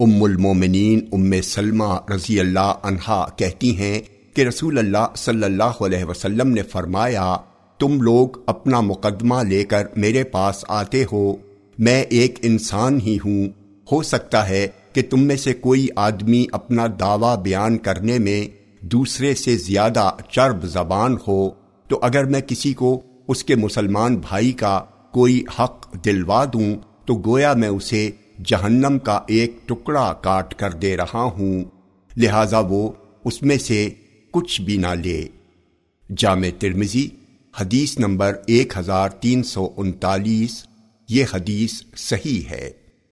ام المومنین، ام سلمہ رضی اللہ عنہا کہتی ہیں کہ رسول اللہ صلی اللہ علیہ وسلم نے فرمایا، تم لوگ اپنا مقدمہ لے کر میرے پاس آتے ہو۔ میں ایک انسان ہی ہوں۔ ہو سکتا ہے کہ تم میں سے کوئی آدمی اپنا دعویٰ بیان کرنے میں دوسرے سے زیادہ چرب زبان ہو۔ تو اگر میں کسی کو اس کے مسلمان بھائی کا کوئی حق دلوا دوں، تو گویا میں اسے جہنم کا ایک ٹکڑا کاٹ کر دے رہا ہوں، لہذا وہ اس میں سے کچھ بھی نہ لے۔ جامع ترمزی حدیث نمبر ایک ہزار تین سو انتالیس، یہ حدیث صحیح ہے۔